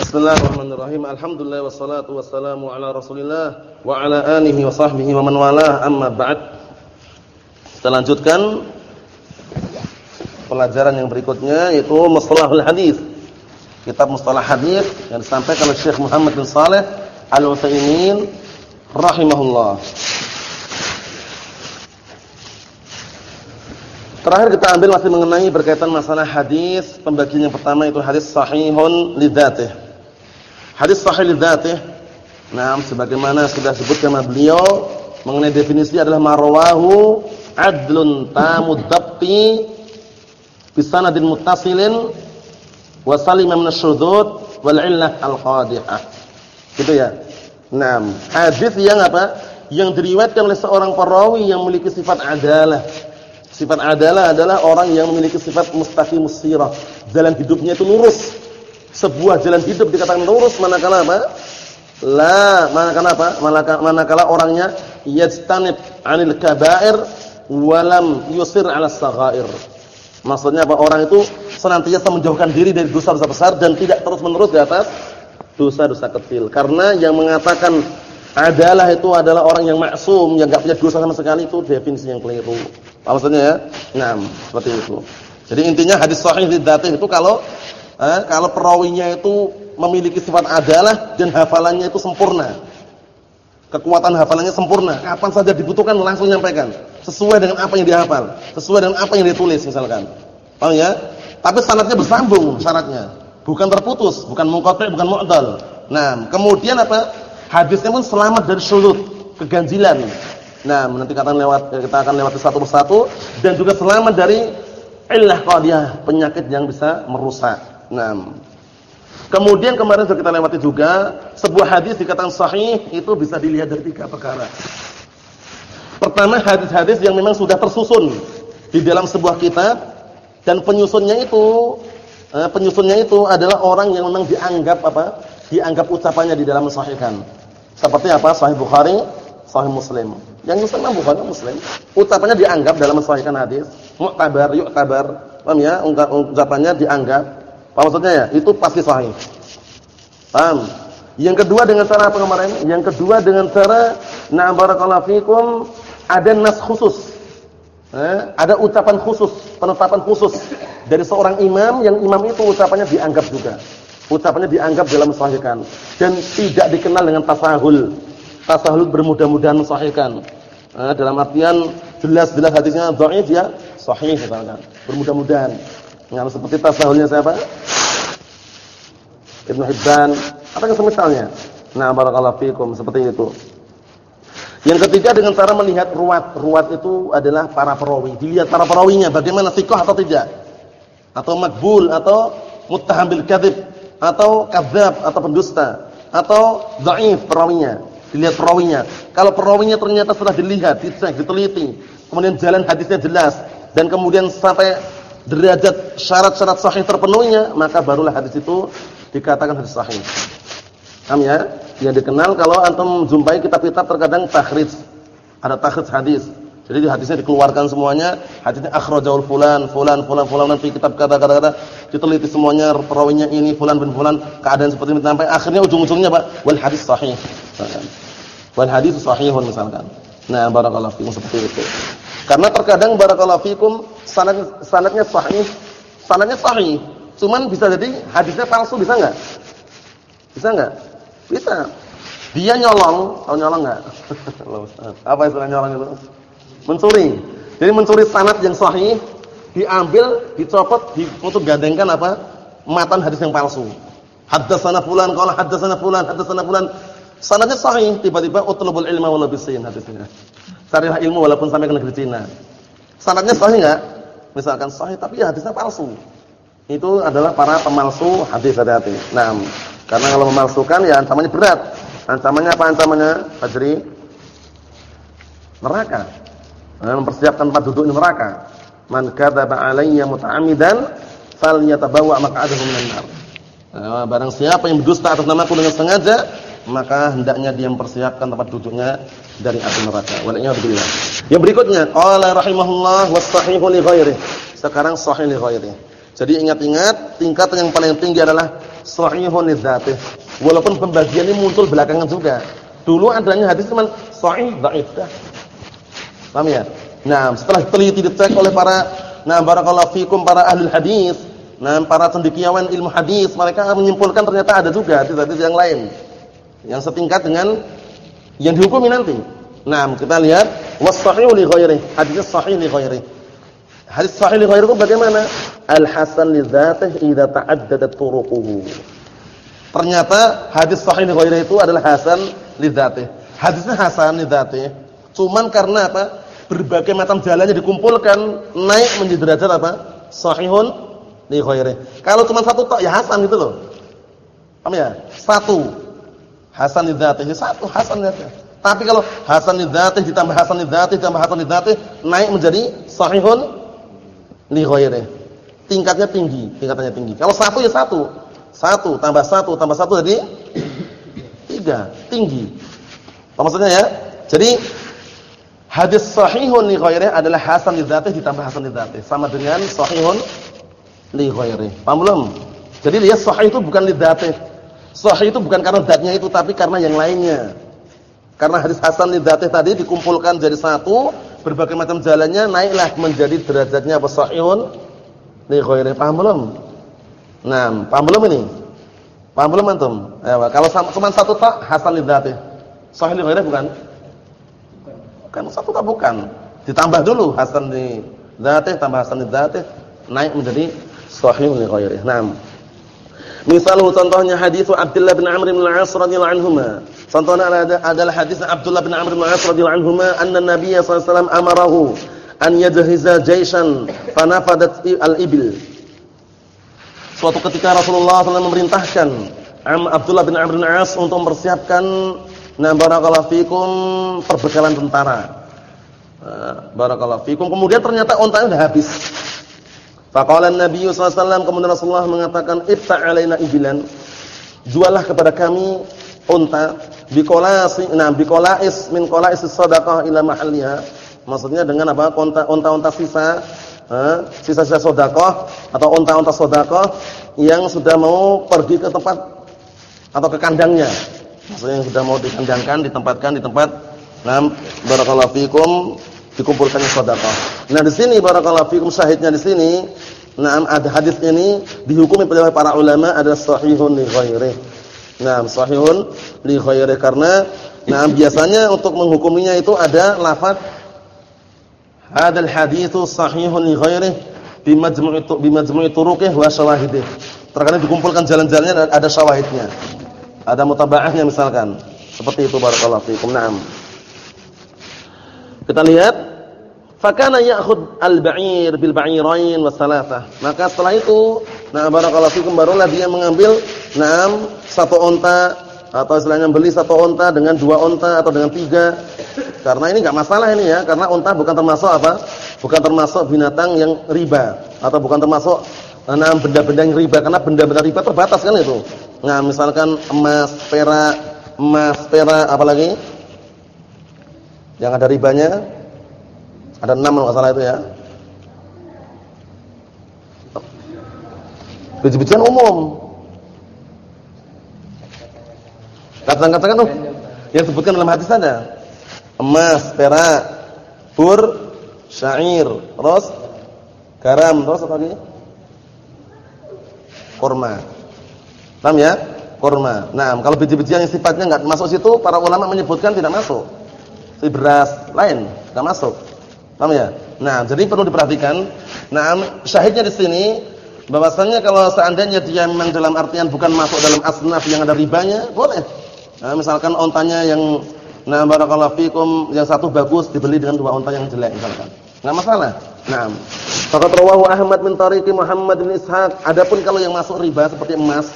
Bismillahirrahmanirrahim. Alhamdulillah wassalatu wassalamu ala Rasulillah wa ala alihi wa sahbihi wa man walah. Amma ba'd. Kita lanjutkan pelajaran yang berikutnya yaitu Mustalahul Hadis. Kitab Mustalah Hadis yang disampaikan oleh Syekh Muhammad bin Saleh Al-Utsaimin rahimahullah. Terakhir kita ambil masih mengenai berkaitan masalah hadis. Pembagian yang pertama itu hadis sahihun lidzatih. Hadis sahih lidzatih. Nah, sebagaimana sudah sebutkan sama beliau mengenai definisi adalah marwahu adlun tamud dabti bisanadin muttasilin wa salima min asyudud wal illah al-qadihah. Gitu ya. Nah, hadis yang apa? Yang diriwayatkan oleh seorang perawi yang memiliki sifat adalah Sifat adalah adalah orang yang memiliki sifat mustaqimus sirah. Jalan hidupnya itu lurus. Sebuah jalan hidup dikatakan lurus manakala apa? La, manakala apa? Manakala, manakala orangnya yajtanib 'anil kaba'ir walam yusir 'ala saghair. Maksudnya apa? Orang itu senantiasa menjauhkan diri dari dosa-dosa besar dan tidak terus-menerus di atas dosa-dosa kecil. Karena yang mengatakan adalah itu adalah orang yang maksum, yang enggak punya dosa sama sekali itu definisi yang keliru. Apa maksudnya ya? Nah, seperti itu. Jadi intinya hadis sahih dzatih itu kalau eh, kalau perawinya itu memiliki sifat adalah dan hafalannya itu sempurna. Kekuatan hafalannya sempurna. Kapan saja dibutuhkan langsung nyampaikan. Sesuai dengan apa yang dihafal, sesuai dengan apa yang ditulis misalkan. Paham ya? Tapi sanadnya bersambung syaratnya. Bukan terputus, bukan munqati', bukan mu'dal. Nah, kemudian apa? Hadisnya pun selamat dari syulut, keganjilan. Nah, nanti kita akan lewat kita akan lewati satu persatu dan juga selamat dari illah qadiyah, penyakit yang bisa merusak. Nah, kemudian kemarin sudah kita lewati juga sebuah hadis dikatakan sahih itu bisa dilihat dari tiga perkara. Pertama, hadis-hadis yang memang sudah tersusun di dalam sebuah kitab dan penyusunnya itu eh, penyusunnya itu adalah orang yang memang dianggap apa? Dianggap ucapannya di dalam mensahihkan. Seperti apa? Sahih Bukhari, Sahih Muslim. Yang Muslim bukan Muslim. Ucapannya dianggap dalam mensahihkan hadis, mu'tabar, yu'tabar. Paham ya? Ucapannya dianggap. Apa maksudnya ya? Itu pasti sahih. Paham? Yang kedua dengan cara apa kemarin? Yang kedua dengan cara na barakallahu fikum ada nas khusus. Eh, ada ucapan khusus, penetapan khusus dari seorang imam yang imam itu ucapannya dianggap juga. Ucapannya dianggap dalam mensahihkan dan tidak dikenal dengan tasahul tasahul bermudah-mudahan mensahihkan. Nah, dalam artian jelas-jelas hadisnya dhaif ya sahih misalkan. Bermudah-mudahan. Nah, seperti tasahulnya siapa? Ibnu Hibban, yang semisalnya? Nah, barakallahu fikum seperti itu. Yang ketiga dengan cara melihat ruwat. Ruwat itu adalah para perawi. Dilihat para perawinya bagaimana thiqah atau tidak. Atau makbul atau muttaham bil atau kadzab atau pendusta atau dhaif perawinya dilihat perawinya. Kalau perawinya ternyata sudah dilihat, dicek, diteliti, kemudian jalan hadisnya jelas dan kemudian sampai derajat syarat-syarat sahih terpenuhinya, maka barulah hadis itu dikatakan hadis sahih. Paham ya? Yang dikenal kalau antum jumpai kitab-kitab terkadang takhrij. Ada takhrij hadis. Jadi di hadisnya dikeluarkan semuanya, hadisnya akhrajaul fulan, fulan, fulan, fulan nanti kitab kata-kata diteliti semuanya perawinya ini fulan bin fulan, keadaan seperti ini sampai akhirnya ujung-ujungnya Pak, wal hadis sahih. Wal hadis sahihun misalkan. Nah, barakallahu fikum seperti itu. Karena terkadang barakallahu fikum sanad sanadnya sahih, sanadnya sahih. Cuman bisa jadi hadisnya palsu bisa enggak? Bisa enggak? Bisa. Dia nyolong, tahu nyolong enggak? Apa istilah nyolong itu? Mencuri. Jadi mencuri sanad yang sahih diambil, dicopot, di, untuk gandengkan apa? Matan hadis yang palsu. Haddatsana fulan qala haddatsana fulan, haddatsana fulan Sanadnya sahih, tiba-tiba utlubul ilma walau bisin hadisnya. Carilah ilmu walaupun sampai ke negeri Cina. Sanadnya sahih enggak? Misalkan sahih tapi ya hadisnya palsu. Itu adalah para pemalsu hadis hati-hati. Nah, karena kalau memalsukan ya ancamannya berat. Ancamannya apa ancamannya? Fajri neraka. Nah, mempersiapkan tempat duduk di neraka. Man kadzaba alayya muta'ammidan falyatabawa maq'adahu minan nar. Nah, barang siapa yang berdusta atas namaku dengan sengaja, maka hendaknya dia mempersiapkan tempat duduknya dari api neraka. Waliyadzubillah. Yang berikutnya, qala rahimahullah was sahihu li. Sekarang sahih li. Jadi ingat-ingat, tingkatan yang paling tinggi adalah sahihun lidzatih. Walaupun pembagian ini muncul belakangan juga. Dulu adanya hadis cuma sahih dhaif. Paham ya? Nah, setelah teliti dicek oleh para nah barakallahu fikum para ahli hadis, nah para cendekiawan ilmu hadis, mereka menyimpulkan ternyata ada juga hadis-hadis yang lain yang setingkat dengan yang dihukumi nanti. Nah, kita lihat was-sahih li ghairi. Hadis sahih li ghairi. Hadis sahih li ghairi itu bagaimana? Al-hasan li dzatihi idza ta'addadat turuquhu. Ternyata hadis sahih li ghairi itu adalah hasan li dzatihi. Hadisnya hasan li dzatihi. Cuman karena apa? Berbagai macam jalannya dikumpulkan naik menjadi derajat apa? Sahihun li ghairi. Kalau cuma satu tok ya hasan gitu loh. Paham ya? Satu. Hasan li dzatihi, satu hasan li dzatihi. Tapi kalau hasan ditambah hasan ditambah hasan naik menjadi sahihun li. Tingkatnya tinggi, tingkatannya tinggi. Kalau satu ya satu. Satu tambah satu tambah satu jadi tiga, tinggi. Apa maksudnya ya? Jadi hadis sahihun li adalah hasan ditambah hasan sama dengan sahihun li. Paham belum? Jadi lihat sahih itu bukan lidzatih. Sahih itu bukan karena zatnya itu tapi karena yang lainnya. Karena hadis hasan lidzatih tadi dikumpulkan jadi satu, berbagai macam jalannya naiklah menjadi derajatnya apa sahihun li ghairi. Paham belum? Nah, paham belum ini? Paham belum antum? Ya, kalau cuma satu tak hasan lidzatih. Sahih li ghairi bukan? Bukan satu tak bukan. Ditambah dulu hasan li dzatih tambah hasan lidzatih naik menjadi sahih li ghairi. Naam. Misalnya contohnya hadis Abdullah bin Amr bin Al-As radhiyallahu anhuma. Contohnya adalah hadis Abdullah bin Amr bin Al-As radhiyallahu anhuma anna Nabi sallallahu alaihi wasallam amarahu an yajhiza jaishan fanafadat al-ibil. Suatu ketika Rasulullah SAW memerintahkan Abdullah bin Amr bin Al-As untuk mempersiapkan na barakallahu fikum perbekalan tentara. Barakallahu fikum. Kemudian ternyata ontanya sudah habis. Faqala Nabi sallallahu alaihi wasallam kemudian Rasulullah mengatakan ibta' alaina ibilan. Jualah kepada kami unta biqolasi nah biqolais min qolais sadaqah ila mahalliha. Maksudnya dengan apa? Unta-unta sisa sisa-sisa sedekah atau unta-unta sedekah yang sudah mau pergi ke tempat atau ke kandangnya. Maksudnya yang sudah mau dikandangkan, ditempatkan di tempat nah barakallahu fikum dikumpulkannya sedekah. Nah, di sini barakallahu fikum syahidnya di sini, nah ada hadis ini dihukumi oleh para ulama ada sahihun li ghairi. Nah, sahihun li ghairi karena nah biasanya untuk menghukuminya itu ada lafaz hadzal haditsu sahihun li ghairi bi majmu'i bi majmu'i turuqih wa syawahidih. Terkadang dikumpulkan jalan-jalannya ada syawahidnya. Ada mutabaahnya misalkan. Seperti itu barakallahu fikum. Naam. Kita lihat fakana ya'khud al-ba'ir bil ba'irain wasalatah. Maka setelah itu, nah barakallahu fikum barulah dia mengambil enam satu onta atau istilahnya beli satu onta dengan dua onta atau dengan tiga. Karena ini enggak masalah ini ya, karena onta bukan termasuk apa? Bukan termasuk binatang yang riba atau bukan termasuk enam benda-benda yang riba karena benda-benda riba terbatas kan itu. Nah, misalkan emas, perak, emas, perak apalagi yang ada ribanya ada enam kalau salah itu ya. Biji-bijian umum. Katakan-katakan tuh yang sebutkan dalam hadis ada emas, perak, bur, syair, ros, garam, ros apa lagi? Kurma. Paham ya? Kurma. Nah, kalau biji-bijian yang sifatnya enggak masuk situ, para ulama menyebutkan tidak masuk si beras lain, enggak masuk. Paham ya? Nah, jadi perlu diperhatikan. Nah, syahidnya di sini bahwasanya kalau seandainya dia memang dalam artian bukan masuk dalam asnaf yang ada ribanya, boleh. Nah, misalkan ontanya yang nah barakallahu fikum yang satu bagus dibeli dengan dua onta yang jelek misalkan. Enggak masalah. Nah, faqad rawahu Ahmad min tariqi Muhammad bin Ishaq. Adapun kalau yang masuk riba seperti emas,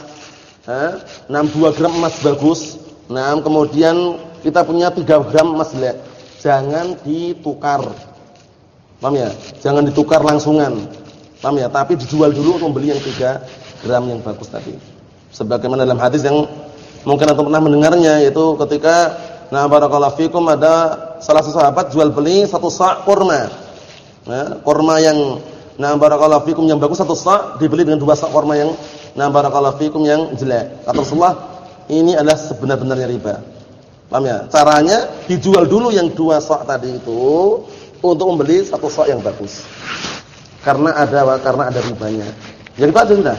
ha, 6 2 gram emas bagus. Nah, kemudian kita punya 3 gram emas jelek. Jangan ditukar. Paham ya? Jangan ditukar langsungan. Paham ya? Tapi dijual dulu untuk beli yang 3 gram yang bagus tadi. Sebagaimana dalam hadis yang mungkin antum pernah mendengarnya yaitu ketika nah barakallahu fikum ada salah satu sahabat jual beli satu sa' kurma. Nah, kurma yang Nah, barakallahu fikum yang bagus satu sak dibeli dengan dua sak kurma yang nah barakallahu fikum yang jelek. Kata Rasulullah, ini adalah sebenar-benarnya riba. Paham ya? Caranya dijual dulu yang dua sak tadi itu untuk membeli satu sak yang bagus. Karena ada karena ada ribanya. Jadi itu aja sudah.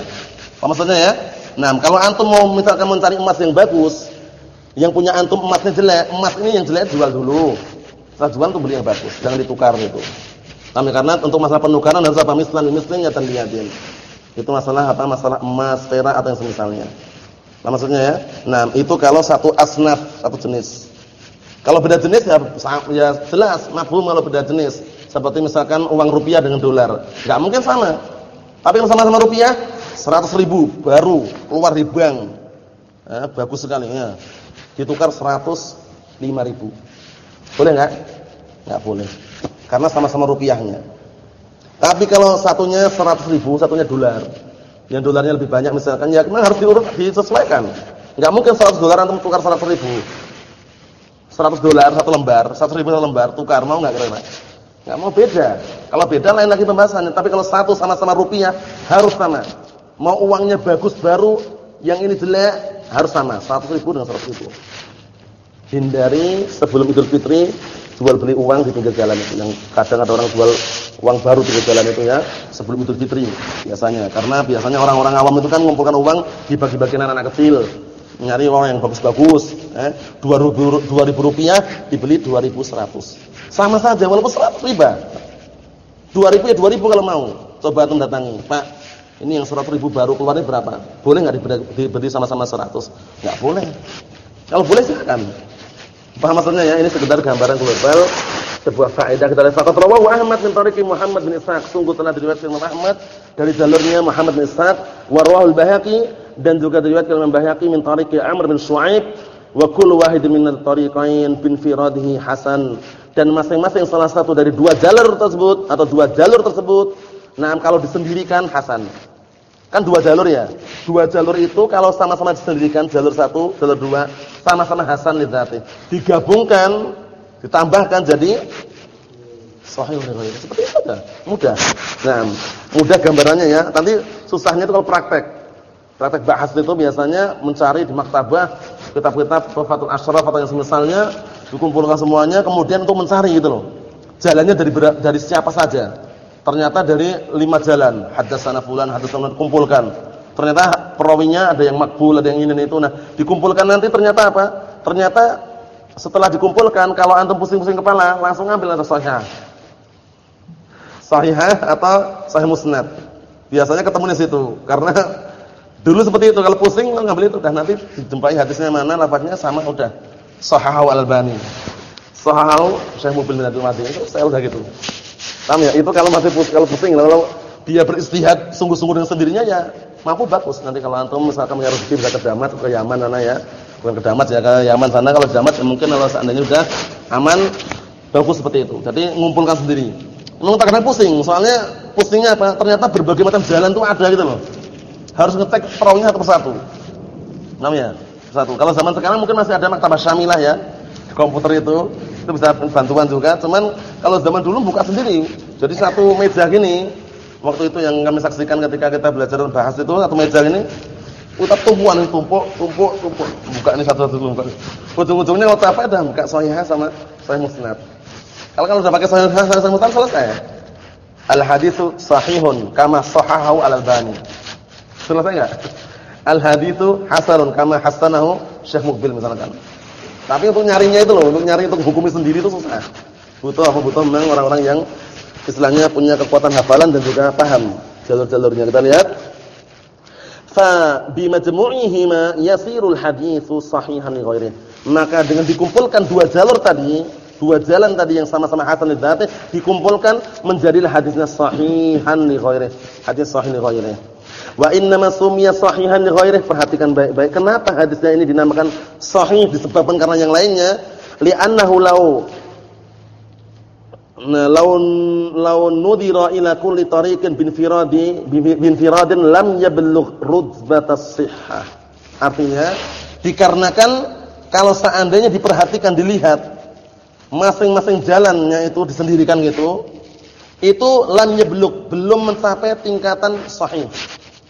Apa maksudnya ya? Nah, kalau antum mau misalkan mencari emas yang bagus, yang punya antum emasnya jelek, emas ini yang jelek jual dulu. Setelah jual tuh beli yang bagus, jangan ditukar itu. Tapi karena untuk masalah penukaran harus apa mislan mislinnya dan liatin. Itu masalah apa? Masalah emas, perak atau yang semisalnya. Nah maksudnya ya. Nah, itu kalau satu asnaf, satu jenis. Kalau beda jenis ya ya jelas mafhum kalau beda jenis. Seperti misalkan uang rupiah dengan dolar. Enggak mungkin sama. Tapi kalau sama-sama rupiah 100 ribu baru keluar di bank. Eh, bagus sekali ya. Ditukar 105 ribu. Boleh enggak? Enggak boleh. Karena sama-sama rupiahnya. Tapi kalau satunya 100 ribu, satunya dolar. Yang dolarnya lebih banyak misalkan, ya memang harus diurut, disesuaikan. Enggak mungkin 100 dolar antum tukar 100 ribu. 100 dolar satu lembar, 100 ribu satu lembar, tukar mau enggak kira-kira? Enggak mau beda. Kalau beda lain lagi pembahasannya. Tapi kalau satu sama-sama rupiah harus sama. Mau uangnya bagus baru, yang ini jelek harus sama. 100 ribu dengan 100 ribu. Hindari sebelum Idul Fitri jual beli uang di pinggir jalan itu. Yang kadang ada orang jual uang baru di pinggir jalan itu ya sebelum Idul Fitri biasanya. Karena biasanya orang-orang awam itu kan mengumpulkan uang dibagi-bagikan anak-anak kecil. Nyari uang yang bagus-bagus eh. 2000 rupiah dibeli 2100 sama saja walaupun 100 riba. 2000 ya 2000 kalau mau. Coba antum datangi Pak ini yang 100 ribu baru keluarnya berapa? Boleh nggak diberi sama-sama 100 nggak boleh. Kalau boleh silakan Paham maksudnya ya? Ini sekedar gambaran global sebuah faedah kita lihat. Faqat rawahu Ahmad min tariqi Muhammad bin Ishaq. Sungguh telah diriwayatkan Imam Ahmad dari jalurnya Muhammad bin Ishaq wa rawahu al-Baihaqi dan juga diriwayatkan Imam Baihaqi min tariqi Amr bin Shu'aib wa kullu wahid min at-tariqain bin firadihi hasan. Dan masing-masing salah satu dari dua jalur tersebut atau dua jalur tersebut nah kalau disendirikan hasan. Kan dua jalur ya. Dua jalur itu kalau sama-sama disendirikan jalur satu, jalur dua, sama-sama hasan lidzati. Digabungkan, ditambahkan jadi sahih riwayat. Seperti itu aja. Mudah. Nah, mudah gambarannya ya. Nanti susahnya itu kalau praktek. Praktek bahas itu biasanya mencari di maktabah kitab-kitab Fathul Asyraf atau yang semisalnya dikumpulkan semuanya kemudian untuk mencari gitu loh. Jalannya dari dari siapa saja Ternyata dari lima jalan, haddatsana fulan, haddatsana kumpulkan. Ternyata perawinya ada yang makbul, ada yang ini itu. Nah, dikumpulkan nanti ternyata apa? Ternyata setelah dikumpulkan kalau antum pusing-pusing kepala, langsung ambil atau sahih. Sahihah atau sahih musnad. Biasanya ketemu di situ karena dulu seperti itu kalau pusing ngambil itu dah nanti dijumpai hadisnya mana, lafaznya sama udah. Sahahu Al-Albani. Sahahu Syekh Mubil bin Abdul Madi itu saya udah gitu. Paham ya? Itu kalau masih pusing, kalau pusing, kalau dia beristihad sungguh-sungguh dengan sendirinya ya mampu bagus. Nanti kalau antum misalkan punya rezeki bisa ke Damat ke Yaman sana ya. Bukan ke Damat ya, ke Yaman sana kalau Damat ya mungkin kalau seandainya sudah aman bagus seperti itu. Jadi ngumpulkan sendiri. Memang kena pusing, soalnya pusingnya apa? Ternyata berbagai macam jalan tuh ada gitu loh. Harus ngecek perahunya satu persatu. Namanya satu. Kalau zaman sekarang mungkin masih ada maktabah syamilah ya komputer itu itu bisa bantuan juga. Cuman kalau zaman dulu buka sendiri. Jadi satu meja gini, waktu itu yang kami saksikan ketika kita belajar bahas itu satu meja ini utak tumpuan ini tumpuk, tumpuk, tumpuk. Buka ini satu-satu dulu buka. Ujung-ujungnya waktu apa dah buka sahihah sama sahih musnad. Kalau kalau sudah pakai sahihah sama sahih musnad selesai. Al haditsu sahihun kama sahahahu al albani. Selesai enggak? Al haditsu hasanun kama hasanahu Syekh Mukbil misalkan. Tapi untuk nyarinya itu loh, untuk nyari untuk hukumi sendiri itu susah. Butuh apa? Butuh memang orang-orang yang istilahnya punya kekuatan hafalan dan juga paham jalur-jalurnya. Kita lihat. Fa bi majmu'ihima yasirul haditsu sahihan li ghairihi. Maka dengan dikumpulkan dua jalur tadi, dua jalan tadi yang sama-sama hasan lidzati dikumpulkan menjadilah hadisnya sahihan li ghairihi. Hadis sahih li ghairihi. Wa inna sumiya sahihan li ghairihi. Perhatikan baik-baik. Kenapa hadisnya ini dinamakan sahih disebabkan karena yang lainnya? Li'annahu law Nah, laun laun nudira ila kulli tariqin bin firadi bin firadin lam yablugh rutbatas sihhah. Artinya dikarenakan kalau seandainya diperhatikan dilihat masing-masing jalannya itu disendirikan gitu itu lam yablug, belum mencapai tingkatan sahih.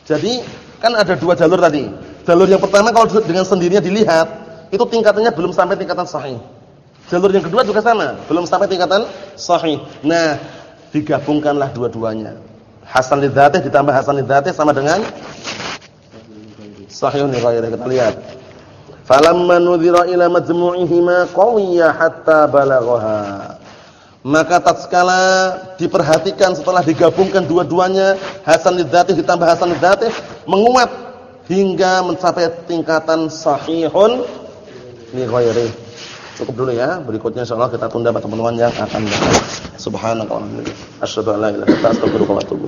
Jadi kan ada dua jalur tadi. Jalur yang pertama kalau dengan sendirinya dilihat, itu tingkatannya belum sampai tingkatan sahih. Jalur yang kedua juga sama, belum sampai tingkatan sahih. Nah, digabungkanlah dua-duanya. Hasan lidzatih ditambah hasan lidzatih sama dengan sahihun li Kita lihat. Falamma nudhira ila majmu'ihima qawiyya hatta balaghaha. Maka tatkala diperhatikan setelah digabungkan dua-duanya hasan lidzatih ditambah hasan lidzatih menguat hingga mencapai tingkatan sahihun li ghairi. Cukup dulu ya. Berikutnya insyaallah kita tunda pertemuan yang akan datang. Subhanallah. Asyhadu an la ilaha illa anta astaghfiruka wa atubu.